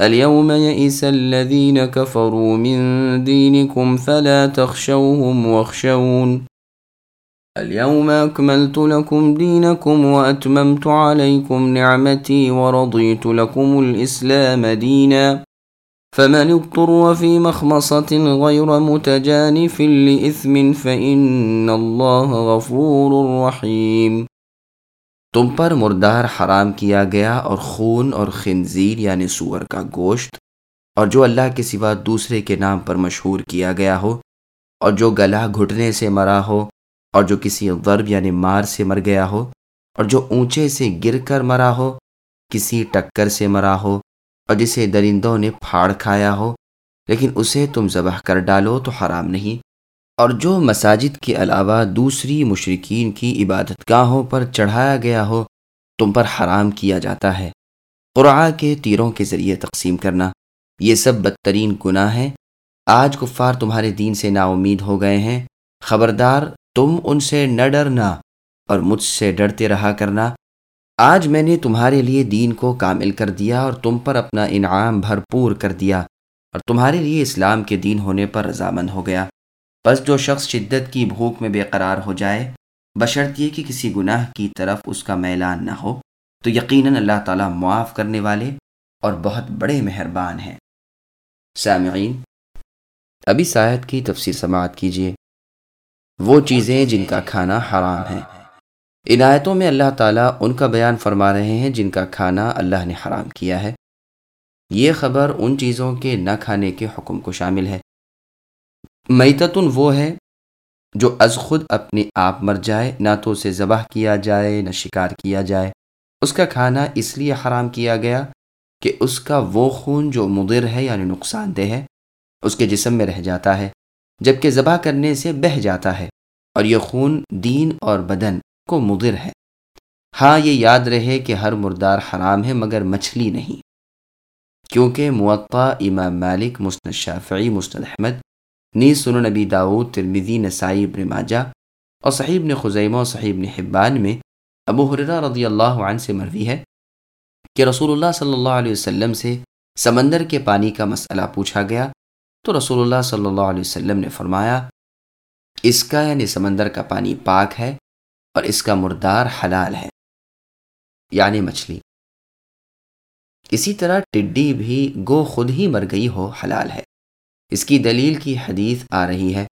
اليوم يئس الذين كفروا من دينكم فلا تخشوهم واخشون. اليوم أكملت لكم دينكم وأتممت عليكم نعمتي ورضيت لكم الإسلام دينا. فمن اضطر في مخمصة غير متجانف لإثم فإن الله غفور رحيم. تم پر مردار حرام کیا گیا اور خون اور خنزیر یعنی سور کا گوشت اور جو اللہ کے سوا دوسرے کے نام پر مشہور کیا گیا ہو اور جو گلا گھٹنے سے مرا ہو اور جو کسی ضرب یعنی مار سے مر گیا ہو اور جو اونچے سے گر کر مرا ہو، کسی ٹکر سے مرا ہو اور جسے درندوں نے پھاڑ کھایا ہو، لیکن اسے تم ذبح کر ڈالو تو حرام نہیں۔ اور جو مساجد کے علاوہ دوسری مشرقین کی عبادت گاہوں پر چڑھایا گیا ہو، تم پر حرام کیا جاتا ہے۔ قرآ کے تیروں کے ذریعے تقسیم کرنا، یہ سب بدترین گناہ ہے آج کفار تمہارے دین سے نا امید ہو گئے ہیں۔ خبردار، تم ان سے نہ ڈرنا اور مجھ سے ڈرتے رہا کرنا۔ آج میں نے تمہارے لیے دین کو کامل کر دیا اور تم پر اپنا انعام بھرپور کر دیا اور تمہارے لیے اسلام کے دین ہونے پر رضامند ہو گیا۔ بس جو شخص شدت کی بھوک میں بے قرار ہو جائے، بشرط یہ کہ کسی گناہ کی طرف اس کا میلان نہ ہو، تو یقیناً اللہ تعالیٰ معاف کرنے والے اور بہت بڑے مہربان ہیں۔ سامعین، ابھی سایت کی تفسیر سماعت کیجیے وہ چیزیں جن کا کھانا حرام ہے ان آیتوں میں اللہ تعالیٰ ان کا بیان فرما رہے ہیں جن کا کھانا اللہ نے حرام کیا ہے۔ یہ خبر ان چیزوں کے نہ کھانے کے حکم کو شامل ہے۔ میتتن وہ ہے جو از خود اپنے آپ مر جائے، نہ تو اسے ذبح کیا جائے، نہ شکار کیا جائے۔ اس کا کھانا اس لیے حرام کیا گیا کہ اس کا وہ خون جو مضر ہے یعنی نقصان دہ ہے، اس کے جسم میں رہ جاتا ہے، جبکہ ذبح کرنے سے بہہ جاتا ہے۔ اور یہ خون دین اور بدن کو مضر ہے۔ ہاں یہ یاد رہے کہ ہر مردار حرام ہے مگر مچھلی نہیں۔ کیونکہ معطا امام مالک، مسند شافعی، مسند احمد نیز سن نبی داود ترمیدی نسائی، ابن ماجہ اور صحیح نے خزیمہ و صحیح نے حبان میں ابو حرہ رضی اللہ عنہ سے مروی ہے کہ رسول اللہ صلی اللہ علیہ وسلم سے سمندر کے پانی کا مسئلہ پوچھا گیا تو رسول اللہ صلی اللہ علیہ وسلم نے فرمایا، اس کا یعنی سمندر کا پانی پاک ہے اور اس کا مردار حلال ہے یعنی مچھلی۔ اسی طرح ٹڈی بھی گو خود ہی مر گئی ہو حلال ہے۔ اس کی دلیل کی حدیث آ رہی ہے۔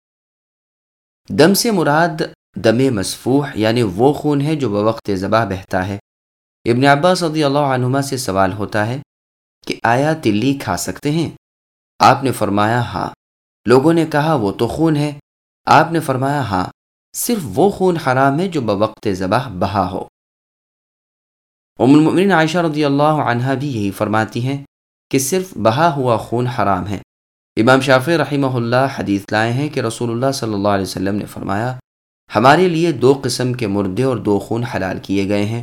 دم سے مراد دم مصفوح یعنی وہ خون ہے جو بوقت ذبح بہتا ہے۔ ابن عباس رضی اللہ عنہما سے سوال ہوتا ہے کہ آیا تلی کھا سکتے ہیں؟ آپ نے فرمایا ہاں۔ لوگوں نے کہا وہ تو خون ہے۔ آپ نے فرمایا ہاں صرف وہ خون حرام ہے جو بوقت ذبح بہا ہو۔ ام المؤمنین عائشہ رضی اللہ عنہ بھی یہی فرماتی ہیں کہ صرف بہا ہوا خون حرام ہے۔ امام شافع رحمہ اللہ حدیث لائے ہیں کہ رسول اللہ صلی اللہ علیہ وسلم نے فرمایا، ہمارے لیے دو قسم کے مردے اور دو خون حلال کیے گئے ہیں۔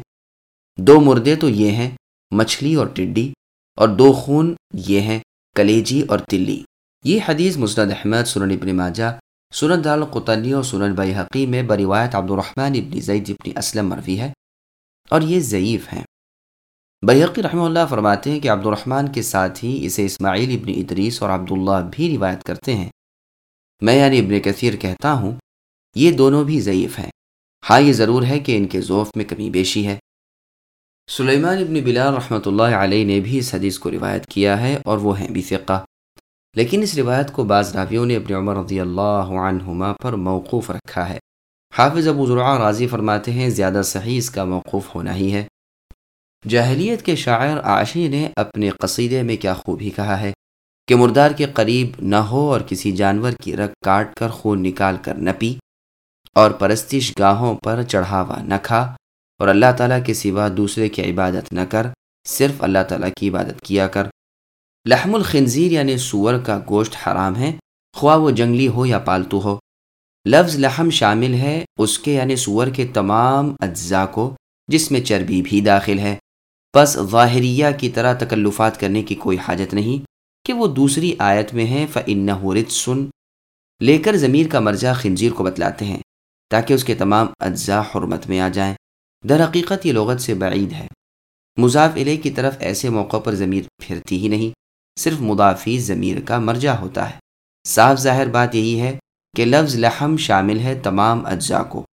دو مردے تو یہ ہیں، مچھلی اور ٹڈی، اور دو خون یہ ہیں، کلیجی اور تلی۔ یہ حدیث مسند احمد، سنن ابن ماجہ، سنن دال قطنی اور سنن بحقی میں بروایت عبد الرحمن ابن زید ابن اسلم مروی ہے، اور یہ ضعیف ہیں۔ بیقی رحمہ اللہ فرماتے ہیں کہ عبد الرحمن کے ساتھ ہی اسے اسماعیل ابن ادریس اور عبداللہ بھی روایت کرتے ہیں۔ میں یعنی ابن کثیر کہتا ہوں، یہ دونوں بھی ضعیف ہیں۔ ہاں یہ ضرور ہے کہ ان کے ذوف میں کمی بیشی ہے۔ سلیمان ابن بلال رحمۃ اللہ علیہ نے بھی اس حدیث کو روایت کیا ہے اور وہ ہیں بھی فقہ۔ لیکن اس روایت کو بعض راویوں نے ابن عمر رضی اللہ عنہما پر موقوف رکھا ہے۔ حافظ ابو ذرا راضی فرماتے ہیں، زیادہ صحیح اس کا موقوف ہونا ہی ہے۔ جاہلیت کے شاعر عاشی نے اپنے قصیدے میں کیا خوبی کہا ہے کہ مردار کے قریب نہ ہو اور کسی جانور کی رگ کاٹ کر خون نکال کر نہ پی اور پرستش گاہوں پر چڑھاوا نہ کھا اور اللہ تعالیٰ کے سوا دوسرے کی عبادت نہ کر، صرف اللہ تعالیٰ کی عبادت کیا کر۔ لحم الخنزیر یعنی سور کا گوشت حرام ہے، خواہ وہ جنگلی ہو یا پالتو ہو۔ لفظ لحم شامل ہے اس کے یعنی سور کے تمام اجزاء کو، جس میں چربی بھی داخل ہے۔ بس ظاہریہ کی طرح تکلفات کرنے کی کوئی حاجت نہیں کہ وہ دوسری آیت میں ہے فن سن لے کر ضمیر کا مرجع خنزیر کو بتلاتے ہیں تاکہ اس کے تمام اجزاء حرمت میں آ جائیں۔ در حقیقت یہ لغت سے بعید ہے۔ مضاف علیہ کی طرف ایسے موقع پر ضمیر پھرتی ہی نہیں، صرف مدافی ضمیر کا مرجع ہوتا ہے۔ صاف ظاہر بات یہی ہے کہ لفظ لحم شامل ہے تمام اجزاء کو۔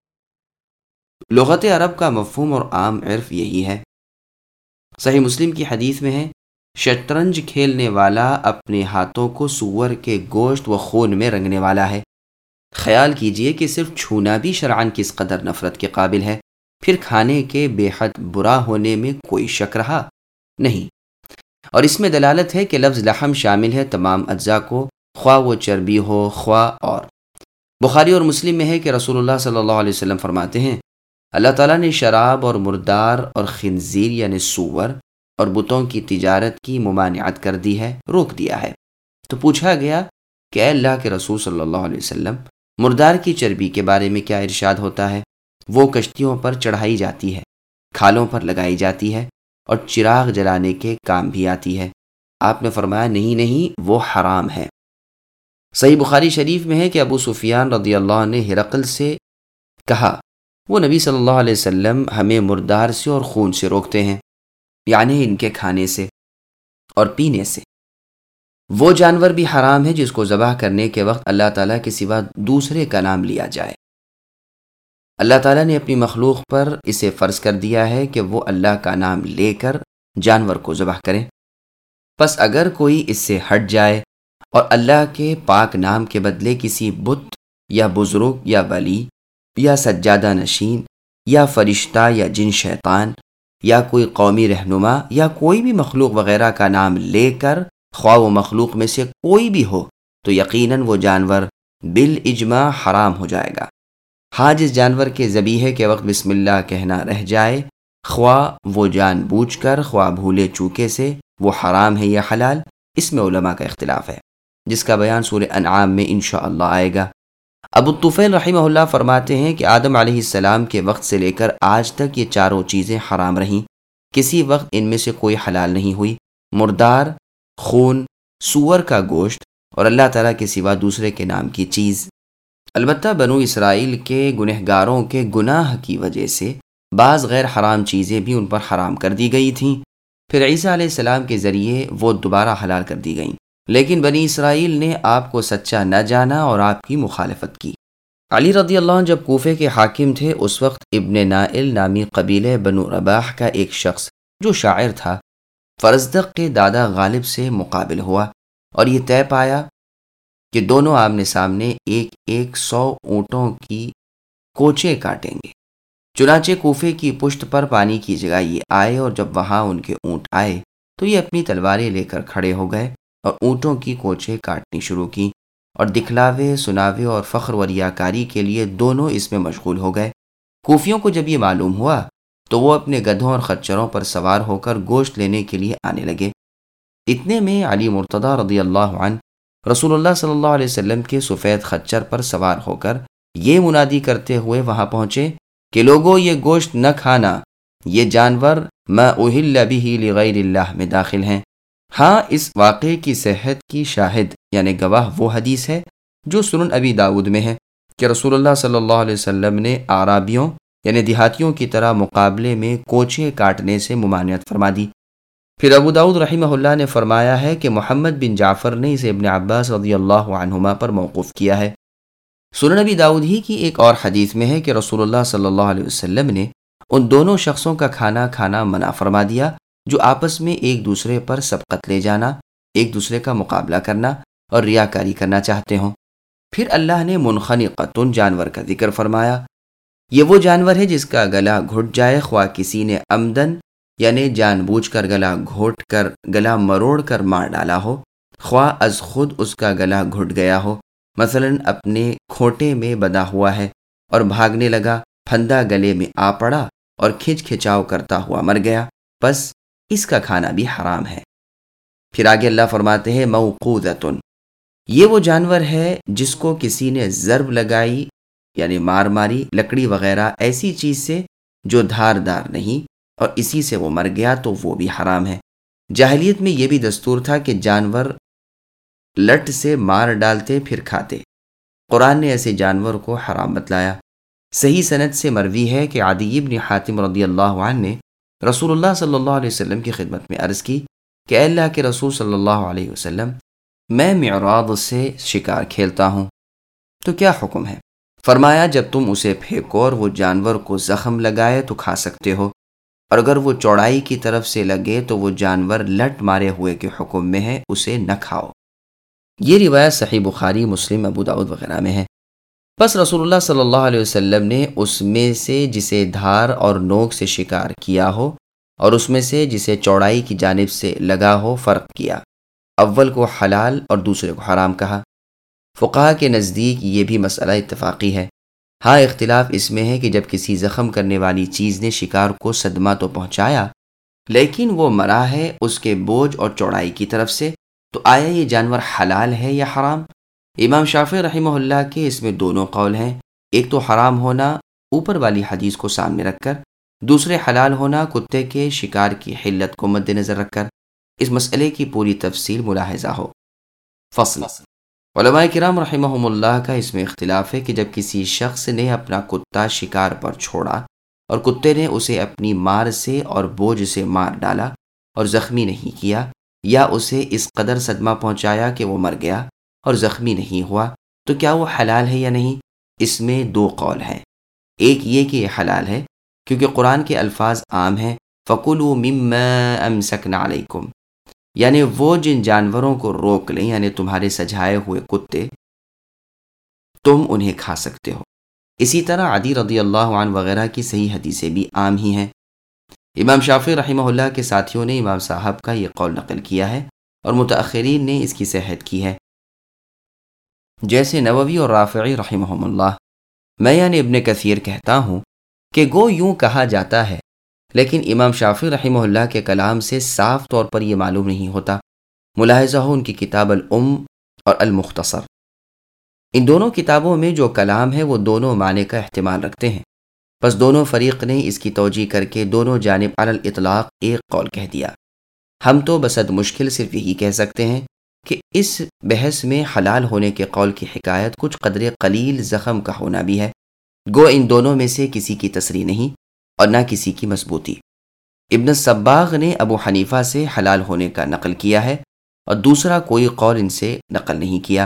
لغت عرب کا مفہوم اور عام عرف یہی ہے۔ صحیح مسلم کی حدیث میں ہے، شطرنج کھیلنے والا اپنے ہاتھوں کو سور کے گوشت و خون میں رنگنے والا ہے۔ خیال کیجیے کہ صرف چھونا بھی شرعن کس قدر نفرت کے قابل ہے۔ پھر کھانے کے بے حد برا ہونے میں کوئی شک رہا؟ نہیں۔ اور اس میں دلالت ہے کہ لفظ لحم شامل ہے تمام اجزاء کو خواہ و چربی ہو خواہ اور۔ بخاری اور مسلم میں ہے کہ رسول اللہ صلی اللہ علیہ وسلم فرماتے ہیں اللہ تعالیٰ نے شراب اور مردار اور خنزیر یعنی سور اور بتوں کی تجارت کی ممانعت کر دی ہے، روک دیا ہے۔ تو پوچھا گیا کہ اے اللہ کے رسول صلی اللہ علیہ وسلم، مردار کی چربی کے بارے میں کیا ارشاد ہوتا ہے؟ وہ کشتیوں پر چڑھائی جاتی ہے، کھالوں پر لگائی جاتی ہے اور چراغ جلانے کے کام بھی آتی ہے۔ آپ نے فرمایا، نہیں نہیں، وہ حرام ہے۔ صحیح بخاری شریف میں ہے کہ ابو سفیان رضی اللہ نے ہرقل سے کہا وہ نبی صلی اللہ علیہ وسلم ہمیں مردار سے اور خون سے روکتے ہیں یعنی ان کے کھانے سے اور پینے سے۔ وہ جانور بھی حرام ہے جس کو ذبح کرنے کے وقت اللہ تعالیٰ کے سوا دوسرے کا نام لیا جائے۔ اللہ تعالیٰ نے اپنی مخلوق پر اسے فرض کر دیا ہے کہ وہ اللہ کا نام لے کر جانور کو ذبح کریں بس اگر کوئی اس سے ہٹ جائے اور اللہ کے پاک نام کے بدلے کسی بت یا بزرگ یا ولی یا سجادہ نشین، یا فرشتہ یا جن شیطان، یا کوئی قومی رہنما، یا کوئی بھی مخلوق وغیرہ کا نام لے کر خواہ و مخلوق میں سے کوئی بھی ہو، تو یقیناً وہ جانور بال اجماع حرام ہو جائے گا۔ ہاں جس جانور کے ذبیحے کے وقت بسم اللہ کہنا رہ جائے، خواہ وہ جان بوجھ کر، خواہ بھولے چوکے سے وہ حرام ہے یا حلال، اس میں علماء کا اختلاف ہے۔ جس کا بیان سور انعام میں انشاءاللہ آئے گا۔ ابو الطفیل رحمہ اللہ فرماتے ہیں کہ آدم علیہ السلام کے وقت سے لے کر آج تک یہ چاروں چیزیں حرام رہیں۔ کسی وقت ان میں سے کوئی حلال نہیں ہوئی۔ مردار، خون، سور کا گوشت اور اللہ تعالیٰ کے سوا دوسرے کے نام کی چیز۔ البتہ بنو اسرائیل کے گنہ گاروں کے گناہ کی وجہ سے بعض غیر حرام چیزیں بھی ان پر حرام کر دی گئی تھیں۔ پھر عیسیٰ علیہ السلام کے ذریعے وہ دوبارہ حلال کر دی گئیں۔ لیکن بنی اسرائیل نے آپ کو سچا نہ جانا اور آپ کی مخالفت کی۔ علی رضی اللہ عنہ جب کوفے کے حاکم تھے، اس وقت ابن نائل نامی قبیلے بنو رباح کا ایک شخص جو شاعر تھا، فرزدق کے دادا غالب سے مقابل ہوا اور یہ طے پایا کہ دونوں آمنے سامنے ایک ایک سو اونٹوں کی کوچے کاٹیں گے۔ چنانچہ کوفے کی پشت پر پانی کی جگہ یہ آئے اور جب وہاں ان کے اونٹ آئے تو یہ اپنی تلواریں لے کر کھڑے ہو گئے۔ اور اونٹوں کی کوچے کاٹنی شروع کی اور دکھلاوے، سناوے اور فخر و ریاکاری کے لیے دونوں اس میں مشغول ہو گئے۔ کوفیوں کو جب یہ معلوم ہوا تو وہ اپنے گدھوں اور خچروں پر سوار ہو کر گوشت لینے کے لیے آنے لگے۔ اتنے میں علی مرتضی رضی اللہ عنہ رسول اللہ صلی اللہ علیہ وسلم کے سفید خچر پر سوار ہو کر یہ منادی کرتے ہوئے وہاں پہنچے کہ لوگوں یہ گوشت نہ کھانا، یہ جانور میں اہل بھی لغیر اللہ میں داخل ہیں۔ ہاں اس واقعے کی صحت کی شاہد یعنی گواہ وہ حدیث ہے جو سنن ابی داود میں ہے کہ رسول اللہ صلی اللہ علیہ وسلم نے آرابیوں یعنی دیہاتیوں کی طرح مقابلے میں کوچے کاٹنے سے ممانعت فرما دی۔ پھر ابو داود رحمہ اللہ نے فرمایا ہے کہ محمد بن جعفر نے اسے ابن عباس رضی اللہ عنہما پر موقف کیا ہے۔ سنن نبی داود ہی کی ایک اور حدیث میں ہے کہ رسول اللہ صلی اللہ علیہ وسلم نے ان دونوں شخصوں کا کھانا کھانا منع فرما دیا جو آپس میں ایک دوسرے پر سبقت لے جانا، ایک دوسرے کا مقابلہ کرنا اور ریاکاری کرنا چاہتے ہوں۔ پھر اللہ نے منخنی قطن جانور کا ذکر فرمایا۔ یہ وہ جانور ہے جس کا گلا گھٹ جائے، خواہ کسی نے آمدن یعنی جان بوجھ کر گلا گھوٹ کر گلا مروڑ کر مار ڈالا ہو، خواہ از خود اس کا گلا گھٹ گیا ہو۔ مثلا اپنے کھوٹے میں بدا ہوا ہے اور بھاگنے لگا، پھندا گلے میں آ پڑا اور کھچ کھچاؤ کرتا ہوا مر گیا۔ بس اس کا کھانا بھی حرام ہے۔ پھر آگے اللہ فرماتے ہیں موقودتن یہ وہ جانور ہے جس کو کسی نے ضرب لگائی یعنی مار ماری، لکڑی وغیرہ ایسی چیز سے جو دھار دار نہیں، اور اسی سے وہ مر گیا تو وہ بھی حرام ہے۔ جاہلیت میں یہ بھی دستور تھا کہ جانور لٹ سے مار ڈالتے، پھر کھاتے۔ قرآن نے ایسے جانور کو حرام بتلایا۔ صحیح صنعت سے مروی ہے کہ عادی ابن حاتم رضی اللہ عنہ نے رسول اللہ صلی اللہ علیہ وسلم کی خدمت میں عرض کی کہ اللہ کے رسول صلی اللہ علیہ وسلم، میں معراض سے شکار کھیلتا ہوں۔ تو کیا حکم ہے؟ فرمایا، جب تم اسے پھینکو اور وہ جانور کو زخم لگائے تو کھا سکتے ہو۔ اور اگر وہ چوڑائی کی طرف سے لگے تو وہ جانور لٹ مارے ہوئے کے حکم میں ہے، اسے نہ کھاؤ۔ یہ روایت صحیح بخاری، مسلم، ابو داود وغیرہ میں ہے۔ بس رسول اللہ صلی اللہ علیہ وسلم نے اس میں سے جسے دھار اور نوک سے شکار کیا ہو اور اس میں سے جسے چوڑائی کی جانب سے لگا ہو فرق کیا۔ اول کو حلال اور دوسرے کو حرام کہا۔ فقہ کے نزدیک یہ بھی مسئلہ اتفاقی ہے۔ ہاں اختلاف اس میں ہے کہ جب کسی زخم کرنے والی چیز نے شکار کو صدمہ تو پہنچایا، لیکن وہ مرا ہے اس کے بوجھ اور چوڑائی کی طرف سے، تو آیا یہ جانور حلال ہے یا حرام؟ امام شافع رحمہ اللہ کے اس میں دونوں قول ہیں، ایک تو حرام ہونا اوپر والی حدیث کو سامنے رکھ کر، دوسرے حلال ہونا کتے کے شکار کی حلت کو مد نظر رکھ کر، اس مسئلے کی پوری تفصیل ملاحظہ ہو۔ فصل۔ علماء کرام رحمہ اللہ کا اس میں اختلاف ہے کہ جب کسی شخص نے اپنا کتا شکار پر چھوڑا اور کتے نے اسے اپنی مار سے اور بوجھ سے مار ڈالا اور زخمی نہیں کیا یا اسے اس قدر صدمہ پہنچایا کہ وہ مر گیا اور زخمی نہیں ہوا، تو کیا وہ حلال ہے یا نہیں؟ اس میں دو قول ہیں۔ ایک یہ کہ یہ حلال ہے، کیونکہ قرآن کے الفاظ عام ہیں فقول و مم امسکن علیکم یعنی وہ جن جانوروں کو روک لیں یعنی تمہارے سجائے ہوئے کتے، تم انہیں کھا سکتے ہو۔ اسی طرح عدی رضی اللہ عنہ وغیرہ کی صحیح حدیثیں بھی عام ہی ہیں۔ امام شافی رحمہ اللہ کے ساتھیوں نے امام صاحب کا یہ قول نقل کیا ہے اور متأخرین نے اس کی صحت کی ہے۔ جیسے نووی اور رافعی رحمہ اللہ۔ میں یعنی ابن کثیر کہتا ہوں کہ گو یوں کہا جاتا ہے، لیکن امام شافی رحمہ اللہ کے کلام سے صاف طور پر یہ معلوم نہیں ہوتا۔ ملاحظہ ہو ان کی کتاب العم اور المختصر۔ ان دونوں کتابوں میں جو کلام ہے، وہ دونوں معنی کا احتمال رکھتے ہیں۔ بس دونوں فریق نے اس کی توجہ کر کے دونوں جانب الاطلاق ایک قول کہہ دیا۔ ہم تو بسد مشکل صرف یہی کہہ سکتے ہیں کہ اس بحث میں حلال ہونے کے قول کی حکایت کچھ قدر قلیل زخم کا ہونا بھی ہے۔ گو ان دونوں میں سے کسی کی تصریح نہیں اور نہ کسی کی مضبوطی۔ ابن صباغ نے ابو حنیفہ سے حلال ہونے کا نقل کیا ہے اور دوسرا کوئی قول ان سے نقل نہیں کیا۔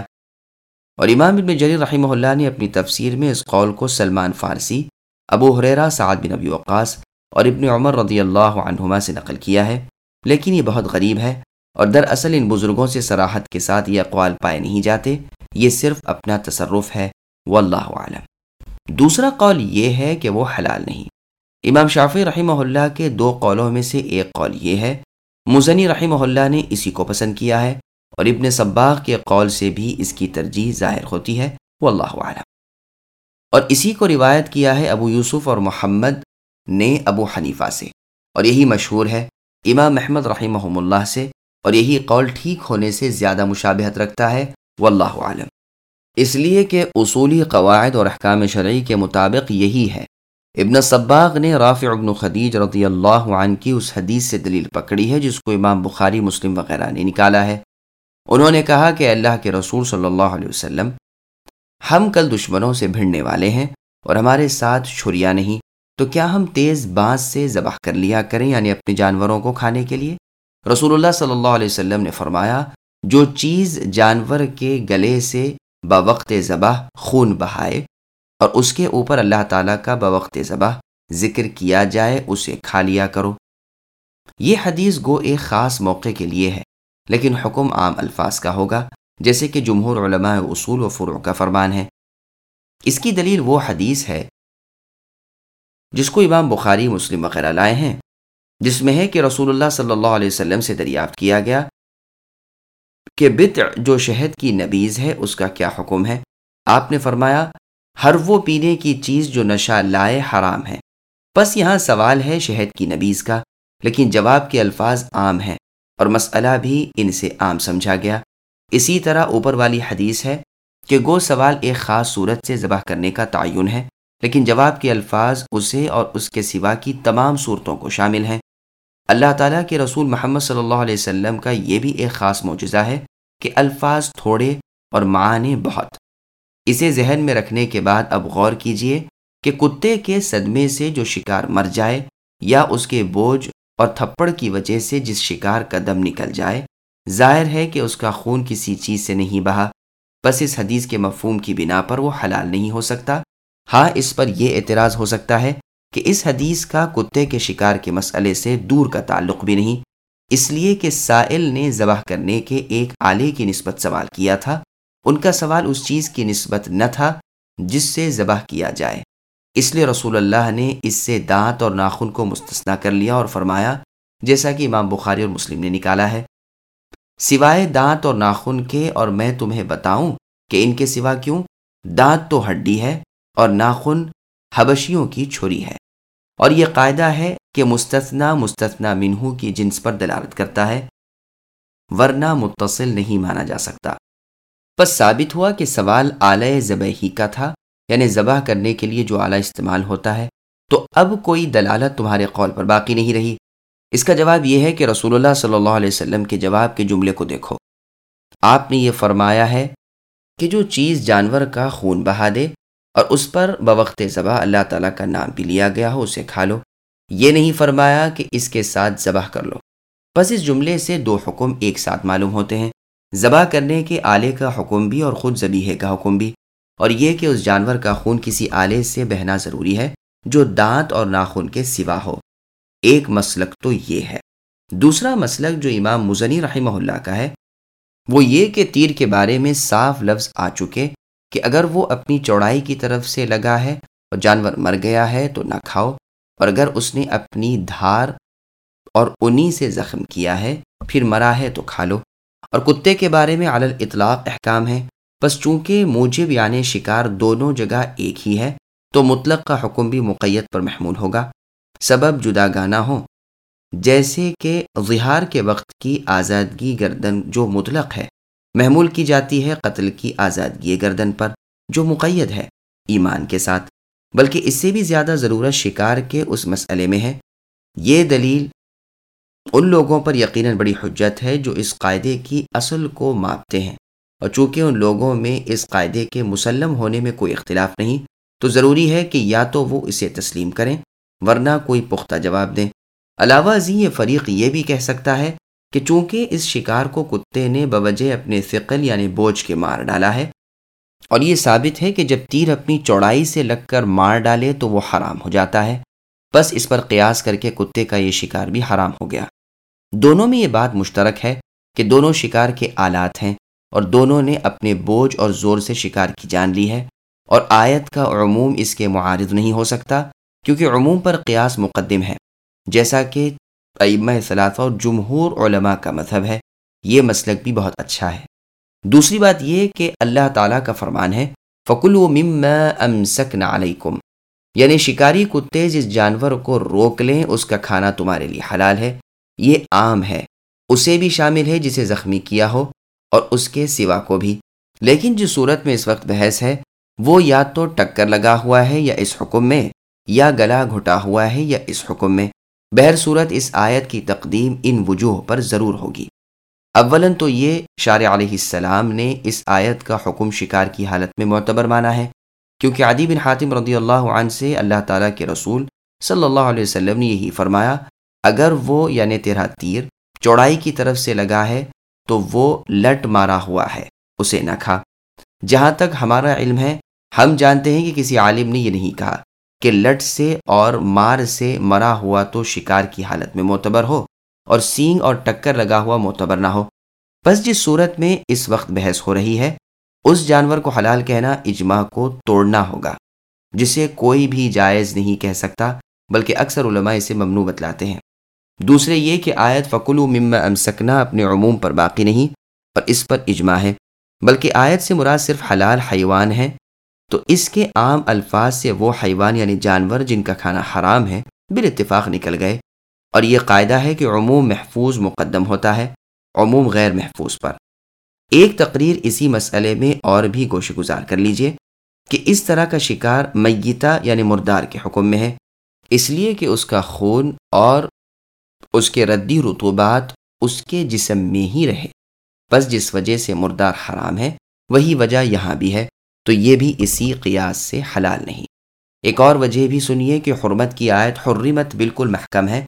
اور امام ابن جری رحمہ اللہ نے اپنی تفسیر میں اس قول کو سلمان فارسی، ابو حریرا سعد بن ابی وقاص اور ابن عمر رضی اللہ عنہما سے نقل کیا ہے، لیکن یہ بہت غریب ہے۔ اور دراصل ان بزرگوں سے سراحت کے ساتھ یہ اقوال پائے نہیں جاتے، یہ صرف اپنا تصرف ہے، واللہ عالم دوسرا قول یہ ہے کہ وہ حلال نہیں۔ امام شافی رحمہ اللہ کے دو قولوں میں سے ایک قول یہ ہے، مزنی رحمہ اللہ نے اسی کو پسند کیا ہے اور ابن صباغ کے قول سے بھی اس کی ترجیح ظاہر ہوتی ہے وہ عالم اور اسی کو روایت کیا ہے، ابو یوسف اور محمد نے ابو حنیفہ سے۔ اور یہی مشہور ہے، امام محمد رحمہ اللہ سے اور یہی قول ٹھیک ہونے سے زیادہ مشابہت رکھتا ہے وہ اللہ عالم اس لیے کہ اصولی قواعد اور احکام شرعی کے مطابق یہی ہے۔ ابن صباغ نے رافع ابن خدیج رضی اللہ عنہ کی اس حدیث سے دلیل پکڑی ہے، جس کو امام بخاری، مسلم وغیرہ نے نکالا ہے۔ انہوں نے کہا کہ اللہ کے رسول صلی اللہ علیہ وسلم ہم کل دشمنوں سے بھیڑنے والے ہیں اور ہمارے ساتھ چھریا نہیں، تو کیا ہم تیز بانس سے ذبح کر لیا کریں یعنی اپنے جانوروں کو کھانے کے لیے؟ رسول اللہ صلی اللہ علیہ وسلم نے فرمایا، جو چیز جانور کے گلے سے بوقت ذبح خون بہائے اور اس کے اوپر اللہ تعالیٰ کا بوقت ذبح ذکر کیا جائے، اسے کھا لیا کرو۔ یہ حدیث گو ایک خاص موقع کے لیے ہے، لیکن حکم عام الفاظ کا ہوگا، جیسے کہ جمہور علماء اصول و فروع کا فرمان ہے۔ اس کی دلیل وہ حدیث ہے، جس کو امام بخاری مسلم وغیرہ لائے ہیں۔ جس میں ہے کہ رسول اللہ صلی اللہ علیہ وسلم سے دریافت کیا گیا کہ بت جو شہد کی نبیز ہے، اس کا کیا حکم ہے؟ آپ نے فرمایا، ہر وہ پینے کی چیز جو نشہ لائے حرام ہے۔ بس یہاں سوال ہے شہد کی نبیز کا، لیکن جواب کے الفاظ عام ہیں اور مسئلہ بھی ان سے عام سمجھا گیا۔ اسی طرح اوپر والی حدیث ہے کہ گو سوال ایک خاص صورت سے ذبح کرنے کا تعین ہے، لیکن جواب کے الفاظ اسے اور اس کے سوا کی تمام صورتوں کو شامل ہیں۔ اللہ تعالیٰ کے رسول محمد صلی اللہ علیہ وسلم کا یہ بھی ایک خاص معجزہ ہے کہ الفاظ تھوڑے اور معنی بہت۔ اسے ذہن میں رکھنے کے بعد اب غور کیجیے کہ کتے کے صدمے سے جو شکار مر جائے یا اس کے بوجھ اور تھپڑ کی وجہ سے جس شکار کا دم نکل جائے، ظاہر ہے کہ اس کا خون کسی چیز سے نہیں بہا۔ بس اس حدیث کے مفہوم کی بنا پر وہ حلال نہیں ہو سکتا۔ ہاں اس پر یہ اعتراض ہو سکتا ہے کہ اس حدیث کا کتے کے شکار کے مسئلے سے دور کا تعلق بھی نہیں، اس لیے کہ سائل نے ذبح کرنے کے ایک آلے کی نسبت سوال کیا تھا۔ ان کا سوال اس چیز کی نسبت نہ تھا جس سے ذبح کیا جائے۔ اس لیے رسول اللہ نے اس سے دانت اور ناخن کو مستثنا کر لیا اور فرمایا، جیسا کہ امام بخاری اور مسلم نے نکالا ہے۔ سوائے دانت اور ناخن کے، اور میں تمہیں بتاؤں کہ ان کے سوا کیوں؟ دانت تو ہڈی ہے اور ناخن حبشیوں کی چھری ہے۔ اور یہ قاعدہ ہے کہ مستثنا مستثنا منہو کی جنس پر دلالت کرتا ہے، ورنہ متصل نہیں مانا جا سکتا۔ بس ثابت ہوا کہ سوال اعلی ذبحی کا تھا یعنی ذبح کرنے کے لیے جو آلہ استعمال ہوتا ہے، تو اب کوئی دلالت تمہارے قول پر باقی نہیں رہی۔ اس کا جواب یہ ہے کہ رسول اللہ صلی اللہ علیہ وسلم کے جواب کے جملے کو دیکھو۔ آپ نے یہ فرمایا ہے کہ جو چیز جانور کا خون بہا دے اور اس پر بوقت ذبح اللہ تعالیٰ کا نام بھی لیا گیا ہو، اسے کھا لو۔ یہ نہیں فرمایا کہ اس کے ساتھ ذبح کر لو۔ بس اس جملے سے دو حکم ایک ساتھ معلوم ہوتے ہیں۔ ذبح کرنے کے آلے کا حکم بھی اور خود ذبیحے کا حکم بھی۔ اور یہ کہ اس جانور کا خون کسی آلے سے بہنا ضروری ہے جو دانت اور ناخن کے سوا ہو۔ ایک مسلک تو یہ ہے۔ دوسرا مسلک جو امام مزنی رحمہ اللہ کا ہے، وہ یہ کہ تیر کے بارے میں صاف لفظ آ چکے کہ اگر وہ اپنی چوڑائی کی طرف سے لگا ہے اور جانور مر گیا ہے تو نہ کھاؤ، اور اگر اس نے اپنی دھار اور انہی سے زخم کیا ہے، پھر مرا ہے تو کھا لو۔ اور کتے کے بارے میں علل اطلاق احکام ہے بس چونکہ موجب یعنی شکار دونوں جگہ ایک ہی ہے، تو مطلق کا حکم بھی مقیت پر محمول ہوگا۔ سبب جدا گانا ہو جیسے کہ ظہار کے وقت کی آزادگی گردن جو مطلق ہے محمول کی جاتی ہے قتل کی آزادگی گردن پر، جو مقید ہے ایمان کے ساتھ، بلکہ اس سے بھی زیادہ ضرورت شکار کے اس مسئلے میں ہے۔ یہ دلیل ان لوگوں پر یقیناً بڑی حجت ہے جو اس قاعدے کی اصل کو ماپتے ہیں۔ اور چونکہ ان لوگوں میں اس قاعدے کے مسلم ہونے میں کوئی اختلاف نہیں، تو ضروری ہے کہ یا تو وہ اسے تسلیم کریں، ورنہ کوئی پختہ جواب دیں۔ علاوہ ازیں یہ فریق یہ بھی کہہ سکتا ہے کہ چونکہ اس شکار کو کتے نے بوجہ اپنے ثقل یعنی بوجھ کے مار ڈالا ہے، اور یہ ثابت ہے کہ جب تیر اپنی چوڑائی سے لگ کر مار ڈالے تو وہ حرام ہو جاتا ہے۔ بس اس پر قیاس کر کے کتے کا یہ شکار بھی حرام ہو گیا۔ دونوں میں یہ بات مشترک ہے کہ دونوں شکار کے آلات ہیں اور دونوں نے اپنے بوجھ اور زور سے شکار کی جان لی ہے، اور آیت کا عموم اس کے معارض نہیں ہو سکتا کیونکہ عموم پر قیاس مقدم ہے۔ جیسا کہ ائمہ ثلاثہ اور جمہور علماء کا مذہب ہے۔ یہ مسلک بھی بہت اچھا ہے۔ دوسری بات یہ کہ اللہ تعالیٰ کا فرمان ہے فکل و مم امسک علیکم یعنی شکاری کتے جس جانور کو روک لیں، اس کا کھانا تمہارے لیے حلال ہے۔ یہ عام ہے۔ اسے بھی شامل ہے جسے زخمی کیا ہو، اور اس کے سوا کو بھی۔ لیکن جس صورت میں اس وقت بحث ہے، وہ یا تو ٹکر لگا ہوا ہے یا اس حکم میں، یا گلا گھٹا ہوا ہے یا اس حکم میں۔ بہر صورت اس آیت کی تقدیم ان وجوہ پر ضرور ہوگی۔ اولاً تو یہ شار علیہ السلام نے اس آیت کا حکم شکار کی حالت میں معتبر مانا ہے، کیونکہ عدی بن حاتم رضی اللہ عنہ سے اللہ تعالیٰ کے رسول صلی اللہ علیہ وسلم نے یہی فرمایا، اگر وہ یعنی تیرا تیر چوڑائی کی طرف سے لگا ہے تو وہ لٹ مارا ہوا ہے، اسے نہ کھا۔ جہاں تک ہمارا علم ہے، ہم جانتے ہیں کہ کسی عالم نے یہ نہیں کہا۔ کہ لٹ سے اور مار سے مرا ہوا تو شکار کی حالت میں معتبر ہو اور سینگ اور ٹکر لگا ہوا معتبر نہ ہو۔ بس جس صورت میں اس وقت بحث ہو رہی ہے، اس جانور کو حلال کہنا اجماع کو توڑنا ہوگا، جسے کوئی بھی جائز نہیں کہہ سکتا، بلکہ اکثر علماء اسے ممنوع بتلاتے ہیں۔ دوسرے یہ کہ آیت فکل و مما امسکنا اپنے عموم پر باقی نہیں اور اس پر اجماع ہے، بلکہ آیت سے مراد صرف حلال حیوان ہے۔ تو اس کے عام الفاظ سے وہ حیوان یعنی جانور جن کا کھانا حرام ہے بال اتفاق نکل گئے۔ اور یہ قاعدہ ہے کہ عموم محفوظ مقدم ہوتا ہے، عموم غیر محفوظ پر۔ ایک تقریر اسی مسئلے میں اور بھی گوشہ گزار کر لیجیے کہ اس طرح کا شکار میتا یعنی مردار کے حکم میں ہے۔ اس لیے کہ اس کا خون اور اس کے ردی رتوبات اس کے جسم میں ہی رہے۔ بس جس وجہ سے مردار حرام ہے، وہی وجہ یہاں بھی ہے۔ تو یہ بھی اسی قیاس سے حلال نہیں۔ ایک اور وجہ بھی سنیے کہ حرمت کی آیت حرمت بالکل محکم ہے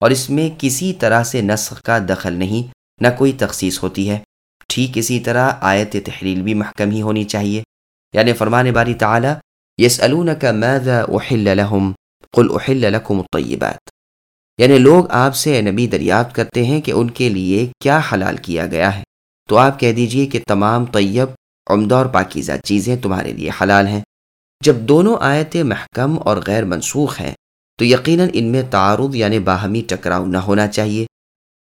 اور اس میں کسی طرح سے نسخ کا دخل نہیں، نہ کوئی تخصیص ہوتی ہے۔ ٹھیک اسی طرح آیت تحریل بھی محکم ہی ہونی چاہیے۔ یعنی فرمان باری تعالی یس ماذا احل لهم؟ قل احل لكم الطیبات۔ یعنی لوگ آپ سے نبی دریافت کرتے ہیں کہ ان کے لیے کیا حلال کیا گیا ہے۔ تو آپ کہہ دیجیے کہ تمام طیب عمدہ اور پاکیزہ چیزیں تمہارے لیے حلال ہیں۔ جب دونوں آیتیں محکم اور غیر منسوخ ہیں، تو یقیناً ان میں تعارض یعنی باہمی ٹکراؤ نہ ہونا چاہیے۔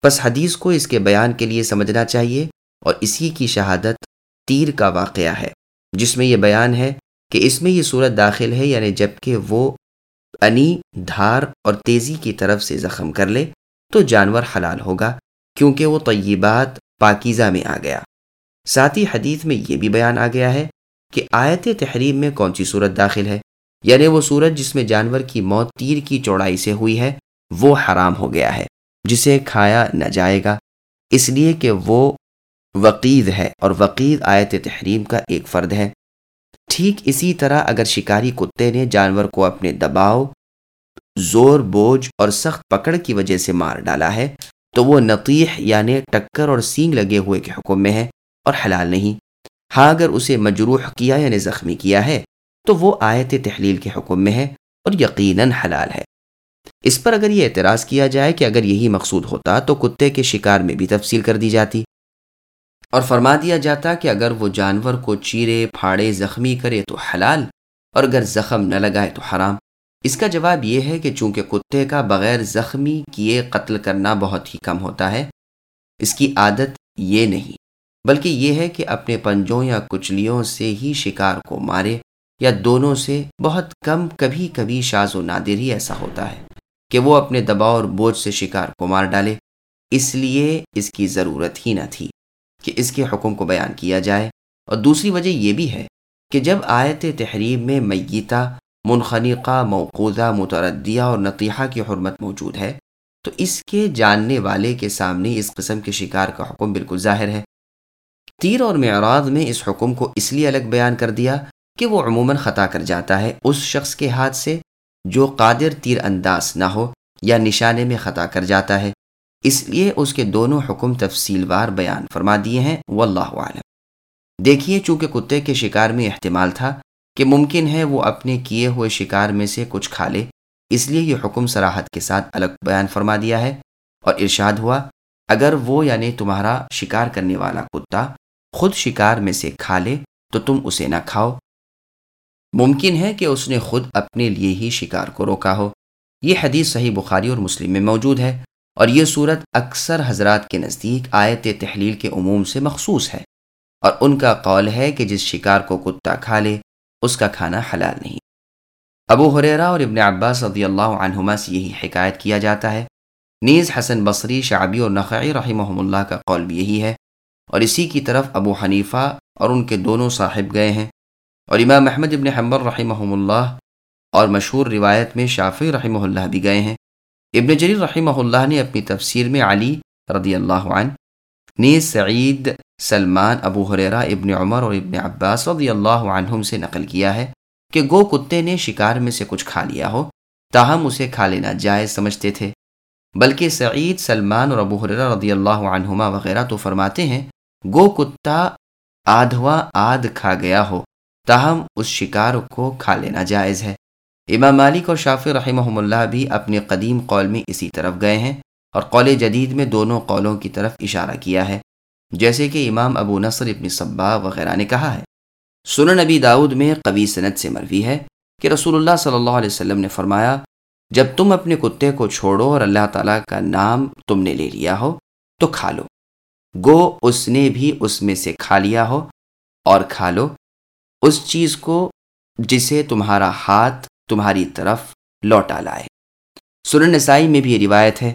بس حدیث کو اس کے بیان کے لیے سمجھنا چاہیے اور اسی کی شہادت تیر کا واقعہ ہے، جس میں یہ بیان ہے کہ اس میں یہ صورت داخل ہے یعنی جبکہ وہ انی، دھار اور تیزی کی طرف سے زخم کر لے، تو جانور حلال ہوگا کیونکہ وہ طیبات پاکیزہ میں آ گیا۔ ساتھ ہی حدیث میں یہ بھی بیان آ گیا ہے کہ آیت تحریم میں کون سی صورت داخل ہے؟ یعنی وہ صورت جس میں جانور کی موت تیر کی چوڑائی سے ہوئی ہے، وہ حرام ہو گیا ہے، جسے کھایا نہ جائے گا۔ اس لیے کہ وہ وقید ہے اور وقید آیت تحریم کا ایک فرد ہے۔ ٹھیک اسی طرح اگر شکاری کتے نے جانور کو اپنے دباؤ، زور بوجھ اور سخت پکڑ کی وجہ سے مار ڈالا ہے، تو وہ نقیح یعنی ٹکر اور سینگ لگے ہوئے کے حکم میں ہے۔ اور حلال نہیں۔ ہاں اگر اسے مجروح کیا یعنی زخمی کیا ہے، تو وہ آیت تحلیل کے حکم میں ہے اور یقیناً حلال ہے۔ اس پر اگر یہ اعتراض کیا جائے کہ اگر یہی مقصود ہوتا تو کتے کے شکار میں بھی تفصیل کر دی جاتی۔ اور فرما دیا جاتا کہ اگر وہ جانور کو چیرے، پھاڑے زخمی کرے تو حلال اور اگر زخم نہ لگائے تو حرام۔ اس کا جواب یہ ہے کہ چونکہ کتے کا بغیر زخمی کیے قتل کرنا بہت ہی کم ہوتا ہے، اس کی عادت یہ نہیں۔ بلکہ یہ ہے کہ اپنے پنجوں یا کچلیوں سے ہی شکار کو مارے یا دونوں سے بہت کم کبھی کبھی شاز و نادر ہی ایسا ہوتا ہے کہ وہ اپنے دباؤ اور بوجھ سے شکار کو مار ڈالے۔ اس لیے اس کی ضرورت ہی نہ تھی کہ اس کے حکم کو بیان کیا جائے۔ اور دوسری وجہ یہ بھی ہے کہ جب آیت تحریم میں میتا منخنقہ موقوضہ متردیہ اور نتیحہ کی حرمت موجود ہے، تو اس کے جاننے والے کے سامنے اس قسم کے شکار کا حکم بالکل ظاہر ہے۔ تیر اور معراض میں اس حکم کو اس لیے الگ بیان کر دیا کہ وہ عموماً خطا کر جاتا ہے اس شخص کے ہاتھ سے جو قادر تیر انداز نہ ہو یا نشانے میں خطا کر جاتا ہے۔ اس لیے اس کے دونوں حکم تفصیل وار بیان فرما دیے ہیں۔ واللہ عالم دیکھیے چونکہ کتے کے شکار میں احتمال تھا کہ ممکن ہے وہ اپنے کیے ہوئے شکار میں سے کچھ کھا لے، اس لیے یہ حکم سراحت کے ساتھ الگ بیان فرما دیا ہے۔ اور ارشاد ہوا، اگر وہ یعنی تمہارا شکار کرنے والا کتا خود شکار میں سے کھا لے تو تم اسے نہ کھاؤ۔ ممکن ہے کہ اس نے خود اپنے لیے ہی شکار کو روکا ہو۔ یہ حدیث صحیح بخاری اور مسلم میں موجود ہے اور یہ صورت اکثر حضرات کے نزدیک آیت تحلیل کے عموم سے مخصوص ہے اور ان کا قول ہے کہ جس شکار کو کتا کھا لے، اس کا کھانا حلال نہیں۔ ابو حریرا اور ابن عباس رضی اللہ عنہما سے یہی حکایت کیا جاتا ہے۔ نیز حسن بصری، شعبی اور نقعی رحمہ اللہ کا قول بھی یہی ہے اور اسی کی طرف ابو حنیفہ اور ان کے دونوں صاحب گئے ہیں۔ اور امام محمد ابن حمبر رحمہ اللہ اور مشہور روایت میں شافی رحمہ اللہ بھی گئے ہیں۔ ابن جریر رحمہ اللہ نے اپنی تفسیر میں علی رضی اللہ عنہ نیز سعید، سلمان، ابو حریرہ، ابن عمر اور ابن عباس رضی اللہ عنہم سے نقل کیا ہے کہ گو کتے نے شکار میں سے کچھ کھا لیا ہو، تاہم اسے کھا لینا جائز سمجھتے تھے۔ بلکہ سعید، سلمان اور ابو حریرہ رضی اللہ عنہما وغیرہ تو فرماتے ہیں گو کتا آدھواں آدھ کھا گیا ہو، تاہم اس شکار کو کھا لینا جائز ہے۔ امام مالک اور شافی رحمہ اللہ بھی اپنے قدیم قول میں اسی طرف گئے ہیں اور قول جدید میں دونوں قولوں کی طرف اشارہ کیا ہے۔ جیسے کہ امام ابو نصر ابن صبا وغیرہ نے کہا ہے۔ سنن نبی داود میں قوی صنعت سے مروی ہے کہ رسول اللہ صلی اللہ علیہ وسلم نے فرمایا، جب تم اپنے کتے کو چھوڑو اور اللہ تعالیٰ کا نام تم نے لے لیا ہو تو کھا لو۔ گو اس نے بھی اس میں سے کھا لیا ہو اور کھا لو۔ اس چیز کو جسے تمہارا ہاتھ تمہاری طرف لوٹا لائے۔ سنن نسائی میں بھی یہ روایت ہے۔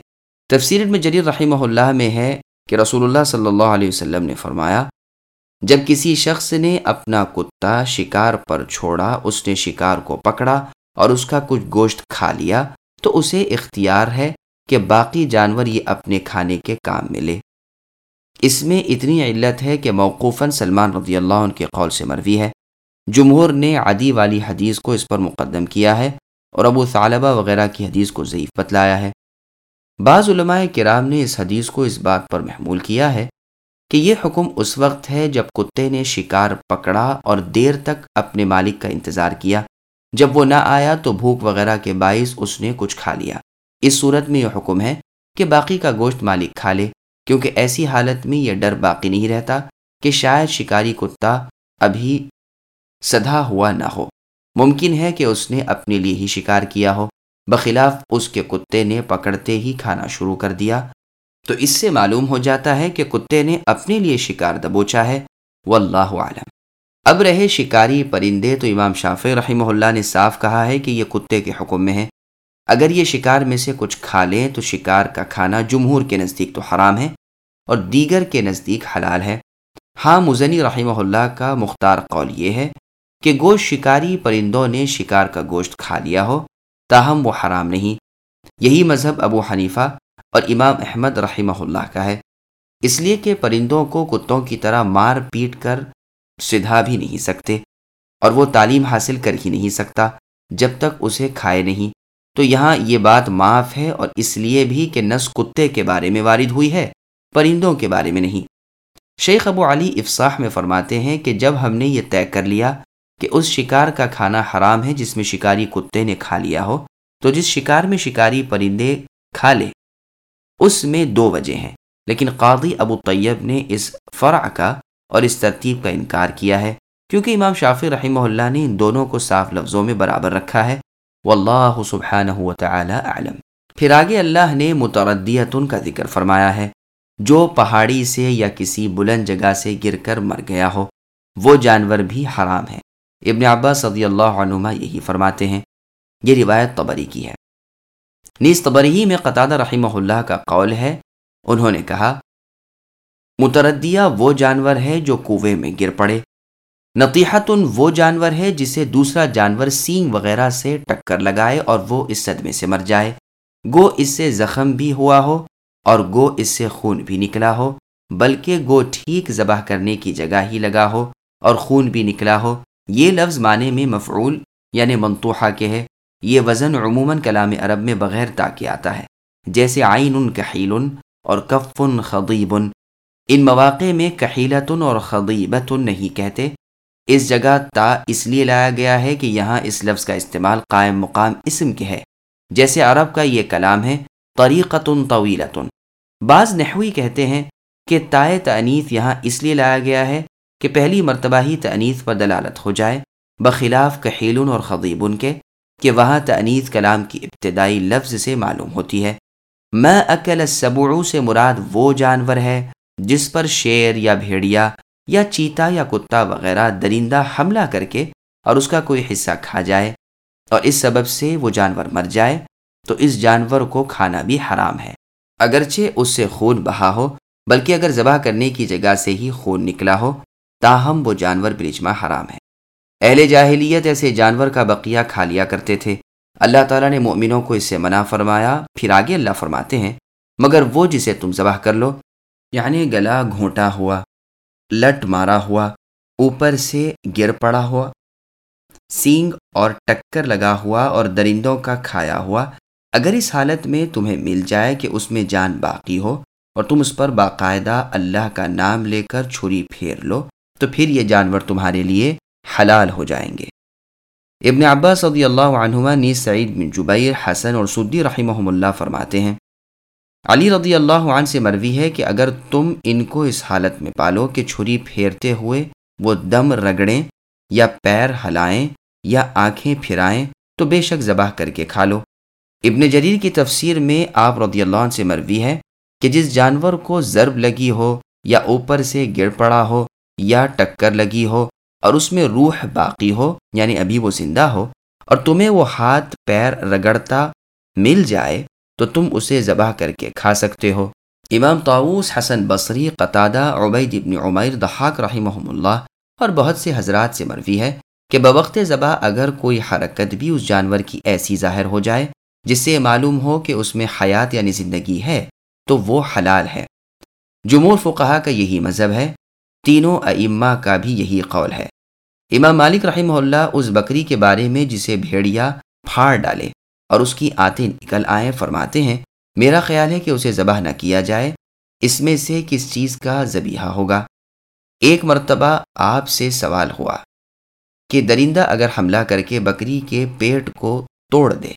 تفسیر میں جریر رحمہ اللہ میں ہے کہ رسول اللہ صلی اللہ علیہ وسلم نے فرمایا، جب کسی شخص نے اپنا کتا شکار پر چھوڑا، اس نے شکار کو پکڑا اور اس کا کچھ گوشت کھا لیا، تو اسے اختیار ہے کہ باقی جانور یہ اپنے کھانے کے کام ملے اس میں اتنی علت ہے کہ موقوفاً سلمان رضی اللہ عنہ کے قول سے مروی ہے۔ جمہور نے عدی والی حدیث کو اس پر مقدم کیا ہے اور ابو طالبہ وغیرہ کی حدیث کو ضعیف بتلایا ہے۔ بعض علماء کرام نے اس حدیث کو اس بات پر محمول کیا ہے کہ یہ حکم اس وقت ہے جب کتے نے شکار پکڑا اور دیر تک اپنے مالک کا انتظار کیا۔ جب وہ نہ آیا تو بھوک وغیرہ کے باعث اس نے کچھ کھا لیا۔ اس صورت میں یہ حکم ہے کہ باقی کا گوشت مالک کھا لے۔ کیونکہ ایسی حالت میں یہ ڈر باقی نہیں رہتا کہ شاید شکاری کتا ابھی سدھا ہوا نہ ہو۔ ممکن ہے کہ اس نے اپنے لیے ہی شکار کیا ہو۔ بخلاف اس کے کتے نے پکڑتے ہی کھانا شروع کر دیا۔ تو اس سے معلوم ہو جاتا ہے کہ کتے نے اپنے لیے شکار دبوچا ہے۔ واللہ عالم اب رہے شکاری پرندے تو امام شافی رحمہ اللہ نے صاف کہا ہے کہ یہ کتے کے حکم میں ہے۔ اگر یہ شکار میں سے کچھ کھا لیں تو شکار کا کھانا جمہور کے نزدیک تو حرام ہے اور دیگر کے نزدیک حلال ہے۔ ہاں مزنی رحمہ اللہ کا مختار قول یہ ہے کہ گوشت شکاری پرندوں نے شکار کا گوشت کھا لیا ہو، تاہم وہ حرام نہیں۔ یہی مذہب ابو حنیفہ اور امام احمد رحمہ اللہ کا ہے۔ اس لیے کہ پرندوں کو کتوں کی طرح مار پیٹ کر سدھا بھی نہیں سکتے اور وہ تعلیم حاصل کر ہی نہیں سکتا جب تک اسے کھائے نہیں۔ تو یہاں یہ بات معاف ہے اور اس لیے بھی کہ نس کتے کے بارے میں وارد ہوئی ہے، پرندوں کے بارے میں نہیں۔ شیخ ابو علی افساح میں فرماتے ہیں کہ جب ہم نے یہ طے کر لیا کہ اس شکار کا کھانا حرام ہے جس میں شکاری کتے نے کھا لیا ہو، تو جس شکار میں شکاری پرندے کھا لے، اس میں دو وجہ ہیں۔ لیکن قاضی ابو طیب نے اس فرع کا اور اس ترتیب کا انکار کیا ہے، کیونکہ امام شافی رحمہ اللہ نے ان دونوں کو صاف لفظوں میں برابر رکھا ہے۔ واللہ سبحانہ وتعالی اعلم۔ پھر آگے اللہ نے متردیتن کا ذکر فرمایا ہے، جو پہاڑی سے یا کسی بلند جگہ سے گر کر مر گیا ہو، وہ جانور بھی حرام ہے۔ ابن عباس صدی اللہ عنما یہی فرماتے ہیں۔ یہ روایت طبری کی ہے۔ نیز طبری میں قطع رحمہ اللہ کا قول ہے، انہوں نے کہا، متردیہ وہ جانور ہے جو کنویں میں گر پڑے۔ نتیحتن وہ جانور ہے جسے دوسرا جانور سینگ وغیرہ سے ٹکر لگائے اور وہ اس صدمے سے مر جائے۔ گو اس سے زخم بھی ہوا ہو اور گو اس سے خون بھی نکلا ہو، بلکہ گو ٹھیک ذبح کرنے کی جگہ ہی لگا ہو اور خون بھی نکلا ہو۔ یہ لفظ معنی میں مفعول یعنی منتوحہ کے ہے۔ یہ وزن عموماً کلام عرب میں بغیر تا کے آتا ہے۔ جیسے آئین کحیل اور کفن خدیبن ان مواقع میں کحیلتن اور خدیبتن نہیں کہتے۔ اس جگہ تا اس لیے لایا گیا ہے کہ یہاں اس لفظ کا استعمال قائم مقام اسم کے ہے۔ جیسے عرب کا یہ کلام ہے، طریقتن طویلتن۔ بعض نحوی کہتے ہیں کہ تائے تعنیف یہاں اس لیے لایا گیا ہے کہ پہلی مرتبہ ہی تعنیف پر دلالت ہو جائے، بخلاف کحیلن اور خدیبن کے، کہ وہاں تعنیف کلام کی ابتدائی لفظ سے معلوم ہوتی ہے۔ میں اکل صبعو سے مراد وہ جانور ہے جس پر شیر یا بھیڑیا یا چیتا یا کتا وغیرہ درندہ حملہ کر کے اور اس کا کوئی حصہ کھا جائے اور اس سبب سے وہ جانور مر جائے، تو اس جانور کو کھانا بھی حرام ہے۔ اگرچہ اس سے خون بہا ہو، بلکہ اگر ذبح کرنے کی جگہ سے ہی خون نکلا ہو، تاہم وہ جانور برجما حرام ہے۔ اہل جاہلیت ایسے جانور کا بقیہ کھا لیا کرتے تھے۔ اللہ تعالیٰ نے مومنوں کو اس سے منع فرمایا، پھر آگے اللہ فرماتے ہیں، مگر وہ جسے تم ذبح کر لو یعنی گلا گھونٹا ہوا۔ لٹ مارا ہوا، اوپر سے گر پڑا ہوا، سینگ اور ٹکر لگا ہوا اور درندوں کا کھایا ہوا۔ اگر اس حالت میں تمہیں مل جائے کہ اس میں جان باقی ہو اور تم اس پر باقاعدہ اللہ کا نام لے کر چھری پھیر لو، تو پھر یہ جانور تمہارے لیے حلال ہو جائیں گے۔ ابن عباس صدی اللہ عنہما نیز سعید بن جبیر، حسن اور سدی رحمہ اللہ فرماتے ہیں علی رضی اللہ عنہ سے مروی ہے کہ اگر تم ان کو اس حالت میں پالو کہ چھری پھیرتے ہوئے وہ دم رگڑیں یا پیر ہلائیں یا آنکھیں پھرائیں، تو بے شک ذبح کر کے کھا لو۔ ابن جریر کی تفسیر میں آپ رضی اللہ عنہ سے مروی ہے کہ جس جانور کو ضرب لگی ہو یا اوپر سے گر پڑا ہو یا ٹکر لگی ہو اور اس میں روح باقی ہو یعنی ابھی وہ زندہ ہو، اور تمہیں وہ ہاتھ پیر رگڑتا مل جائے تو تم اسے ذبح کر کے کھا سکتے ہو۔ امام طاؤس حسن بصری، قطادہ، عبید ابن عمیر دحاق رحمہ اللہ اور بہت سے حضرات سے مروی ہے کہ بوقت ذبح اگر کوئی حرکت بھی اس جانور کی ایسی ظاہر ہو جائے جس سے معلوم ہو کہ اس میں حیات یعنی زندگی ہے، تو وہ حلال ہے۔ جمہور فقہا کا یہی مذہب ہے۔ تینوں ائمہ کا بھی یہی قول ہے۔ امام مالک رحمہ اللہ اس بکری کے بارے میں جسے بھیڑیا پھاڑ ڈالے۔ اور اس کی آتے نکل آئیں، فرماتے ہیں، میرا خیال ہے کہ اسے ذبح نہ کیا جائے۔ اس میں سے کس چیز کا ذبیحہ ہوگا؟ ایک مرتبہ آپ سے سوال ہوا کہ درندہ اگر حملہ کر کے بکری کے پیٹ کو توڑ دے،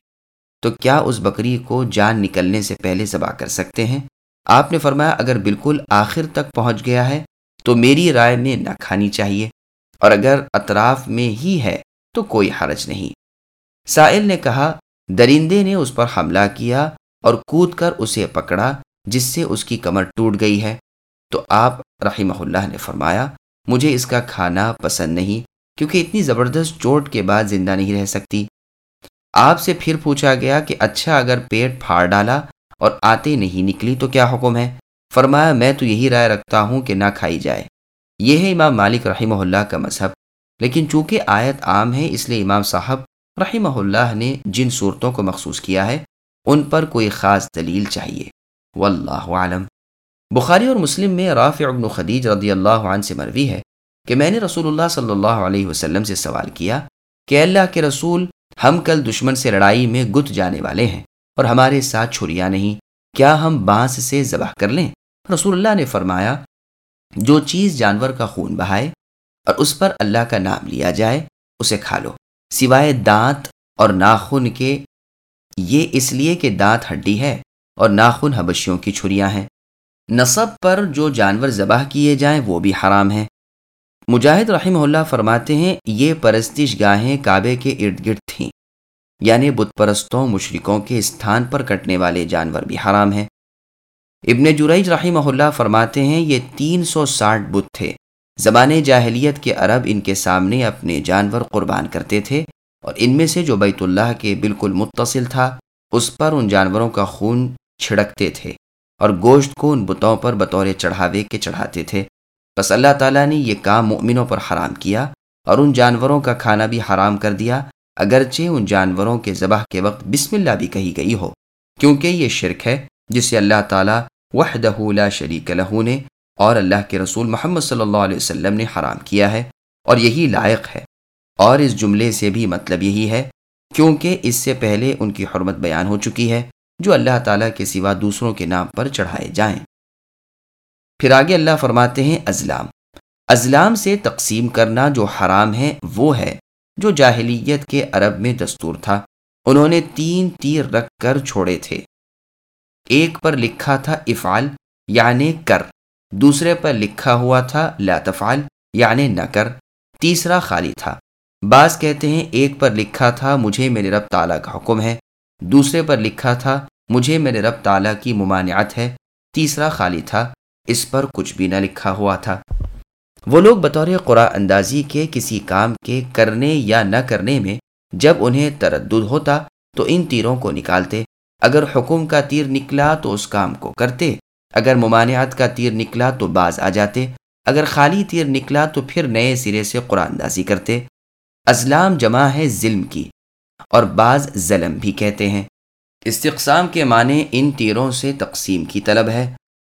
تو کیا اس بکری کو جان نکلنے سے پہلے ذبح کر سکتے ہیں؟ آپ نے فرمایا، اگر بالکل آخر تک پہنچ گیا ہے، تو میری رائے میں نہ کھانی چاہیے۔ اور اگر اطراف میں ہی ہے، تو کوئی حرج نہیں۔ سائل نے کہا درندے نے اس پر حملہ کیا اور کود کر اسے پکڑا، جس سے اس کی کمر ٹوٹ گئی ہے۔ تو آپ، رحمہ اللہ نے فرمایا، مجھے اس کا کھانا پسند نہیں، کیونکہ اتنی زبردست چوٹ کے بعد زندہ نہیں رہ سکتی۔ آپ سے پھر پوچھا گیا کہ اچھا اگر پیٹ پھاڑ ڈالا اور آتے نہیں نکلی تو کیا حکم ہے؟ فرمایا، میں تو یہی رائے رکھتا ہوں کہ نہ کھائی جائے۔ یہ ہے امام مالک رحمہ اللہ کا مذہب، لیکن چونکہ آیت عام ہے، اس لیے امام صاحب رحمہ اللہ نے جن صورتوں کو مخصوص کیا ہے، ان پر کوئی خاص دلیل چاہیے۔ واللہ عالم بخاری اور مسلم میں رافع ابن خدیج رضی اللہ عنہ سے مروی ہے کہ میں نے رسول اللہ صلی اللہ علیہ وسلم سے سوال کیا کہ اللہ کے رسول ہم کل دشمن سے لڑائی میں گت جانے والے ہیں اور ہمارے ساتھ چھریاں نہیں، کیا ہم بانس سے ذبح کر لیں؟ رسول اللہ نے فرمایا، جو چیز جانور کا خون بہائے اور اس پر اللہ کا نام لیا جائے، اسے کھا لو۔ سوائے دانت اور ناخن کے، یہ اس لیے کہ دانت ہڈی ہے اور ناخن حبشیوں کی چھریاں ہیں۔ نصب پر جو جانور ذبح کیے جائیں وہ بھی حرام ہیں۔ مجاہد رحمہ اللہ فرماتے ہیں، یہ پرستش گاہیں کعبے کے ارد گرد تھیں۔ یعنی بت پرستوں، مشرکوں کے استھان پر کٹنے والے جانور بھی حرام ہیں۔ ابن جریج رحمہ اللہ فرماتے ہیں، یہ تین سو ساٹھ بت تھے۔ زبان جاہلیت کے عرب ان کے سامنے اپنے جانور قربان کرتے تھے اور ان میں سے جو بیت اللہ کے بالکل متصل تھا، اس پر ان جانوروں کا خون چھڑکتے تھے اور گوشت کو ان بتوں پر بطور چڑھاوے کے چڑھاتے تھے۔ بس اللہ تعالیٰ نے یہ کام مؤمنوں پر حرام کیا اور ان جانوروں کا کھانا بھی حرام کر دیا، اگرچہ ان جانوروں کے ذبح کے وقت بسم اللہ بھی کہی گئی ہو، کیونکہ یہ شرک ہے، جسے اللہ تعالیٰ وحدہ لا شریک لہو نے اور اللہ کے رسول محمد صلی اللہ علیہ وسلم نے حرام کیا ہے اور یہی لائق ہے۔ اور اس جملے سے بھی مطلب یہی ہے، کیونکہ اس سے پہلے ان کی حرمت بیان ہو چکی ہے، جو اللہ تعالیٰ کے سوا دوسروں کے نام پر چڑھائے جائیں۔ پھر آگے اللہ فرماتے ہیں ازلام۔ ازلام سے تقسیم کرنا جو حرام ہے، وہ ہے جو جاہلیت کے عرب میں دستور تھا۔ انہوں نے تین تیر رکھ کر چھوڑے تھے۔ ایک پر لکھا تھا افعال یعنی کر۔ دوسرے پر لکھا ہوا تھا، لا تفعل یعنی نہ کر۔ تیسرا خالی تھا۔ بعض کہتے ہیں ایک پر لکھا تھا، مجھے میرے رب تعالیٰ کا حکم ہے۔ دوسرے پر لکھا تھا، مجھے میرے رب تعالیٰ کی ممانعت ہے۔ تیسرا خالی تھا، اس پر کچھ بھی نہ لکھا ہوا تھا۔ وہ لوگ بطور قرآ اندازی کے کسی کام کے کرنے یا نہ کرنے میں جب انہیں تردد ہوتا تو ان تیروں کو نکالتے۔ اگر حکم کا تیر نکلا تو اس کام کو کرتے۔ اگر ممانعت کا تیر نکلا تو باز آ جاتے، اگر خالی تیر نکلا تو پھر نئے سرے سے قرآن اندازی کرتے۔ ازلام جمع ہے ظلم کی، اور بعض ظلم بھی کہتے ہیں۔ استقسام کے معنی ان تیروں سے تقسیم کی طلب ہے۔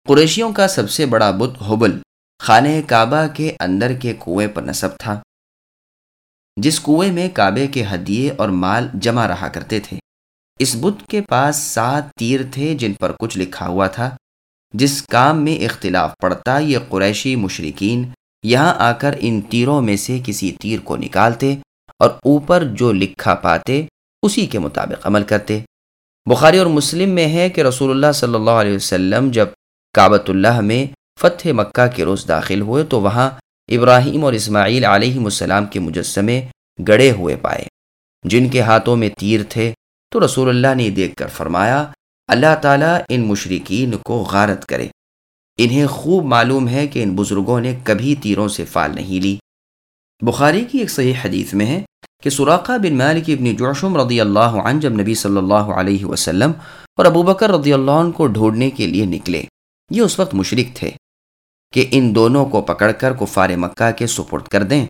قریشیوں کا سب سے بڑا بت حبل خانہ کعبہ کے اندر کے کنویں پر نصب تھا، جس کنویں میں کعبے کے ہدیے اور مال جمع رہا کرتے تھے۔ اس بت کے پاس سات تیر تھے جن پر کچھ لکھا ہوا تھا۔ جس کام میں اختلاف پڑتا یہ قریشی مشرقین یہاں آ کر ان تیروں میں سے کسی تیر کو نکالتے اور اوپر جو لکھا پاتے، اسی کے مطابق عمل کرتے۔ بخاری اور مسلم میں ہے کہ رسول اللہ صلی اللہ علیہ وسلم جب کعبۃ اللہ میں فتح مکہ کے روز داخل ہوئے تو وہاں ابراہیم اور اسماعیل علیہ السلام کے مجسمے گڑے ہوئے پائے۔ جن کے ہاتھوں میں تیر تھے، تو رسول اللہ نے دیکھ کر فرمایا اللہ تعالیٰ ان مشرقین کو غارت کرے۔ انہیں خوب معلوم ہے کہ ان بزرگوں نے کبھی تیروں سے فال نہیں لی۔ بخاری کی ایک صحیح حدیث میں ہے کہ سراقہ بن مالک ابن جوشم رضی اللہ عنہ جب نبی صلی اللہ علیہ وسلم اور ابو بکر رضی اللہ عنہ کو ڈھونڈنے کے لیے نکلے، یہ اس وقت مشرق تھے کہ ان دونوں کو پکڑ کر کفار مکہ کے سپرد کر دیں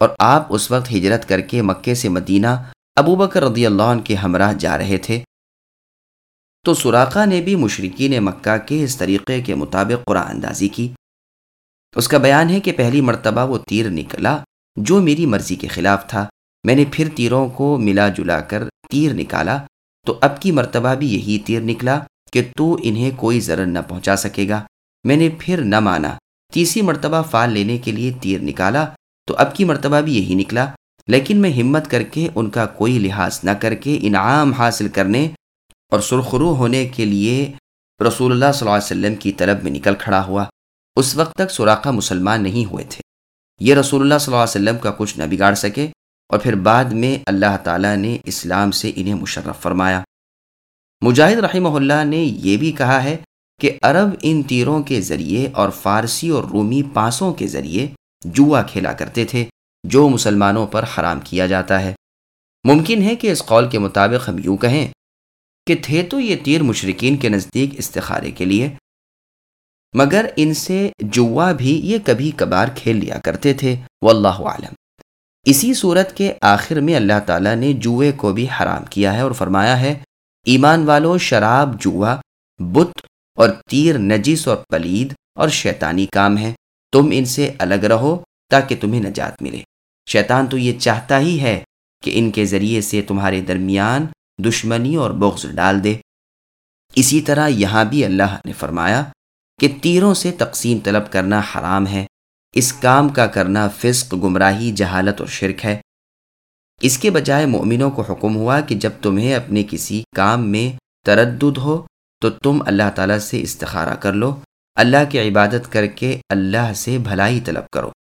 اور آپ اس وقت ہجرت کر کے مکے سے مدینہ ابو بکر رضی اللہ عنہ کے ہمراہ جا رہے تھے۔ تو سوراخا نے بھی مشرقین مکہ کے اس طریقے کے مطابق قرآن اندازی کی۔ اس کا بیان ہے کہ پہلی مرتبہ وہ تیر نکلا جو میری مرضی کے خلاف تھا۔ میں نے پھر تیروں کو ملا جلا کر تیر نکالا۔ تو اب کی مرتبہ بھی یہی تیر نکلا کہ تو انہیں کوئی ضرر نہ پہنچا سکے گا۔ میں نے پھر نہ مانا۔ تیسری مرتبہ فال لینے کے لیے تیر نکالا تو اب کی مرتبہ بھی یہی نکلا۔ لیکن میں ہمت کر کے ان کا کوئی لحاظ نہ کر کے انعام حاصل کرنے اور سرخرو ہونے کے لیے رسول اللہ صلی اللہ علیہ وسلم کی طرف میں نکل کھڑا ہوا۔ اس وقت تک سوراخا مسلمان نہیں ہوئے تھے۔ یہ رسول اللہ صلی اللہ علیہ وسلم کا کچھ نہ بگاڑ سکے اور پھر بعد میں اللہ تعالیٰ نے اسلام سے انہیں مشرف فرمایا۔ مجاہد رحمہ اللہ نے یہ بھی کہا ہے کہ عرب ان تیروں کے ذریعے اور فارسی اور رومی پانسوں کے ذریعے جوا کھیلا کرتے تھے، جو مسلمانوں پر حرام کیا جاتا ہے۔ ممکن ہے کہ اس قول کے مطابق ہم یوں کہیں۔ کہ تھے تو یہ تیر مشرقین کے نزدیک استخارے کے لیے، مگر ان سے جوا بھی یہ کبھی کبھار کھیل لیا کرتے تھے، واللہ عالم اسی صورت کے آخر میں اللہ تعالیٰ نے جوئے کو بھی حرام کیا ہے اور فرمایا ہے، ایمان والو، شراب، جوا، بت اور تیر نجیس اور پلید اور شیطانی کام ہے تم ان سے الگ رہو تاکہ تمہیں نجات ملے۔ شیطان تو یہ چاہتا ہی ہے کہ ان کے ذریعے سے تمہارے درمیان دشمنی اور بغض ڈال دے۔ اسی طرح یہاں بھی اللہ نے فرمایا کہ تیروں سے تقسیم طلب کرنا حرام ہے۔ اس کام کا کرنا فسق، گمراہی، جہالت اور شرک ہے۔ اس کے بجائے مومنوں کو حکم ہوا کہ جب تمہیں اپنے کسی کام میں تردد ہو تو تم اللہ تعالیٰ سے استخارہ کر لو۔ اللہ کی عبادت کر کے اللہ سے بھلائی طلب کرو۔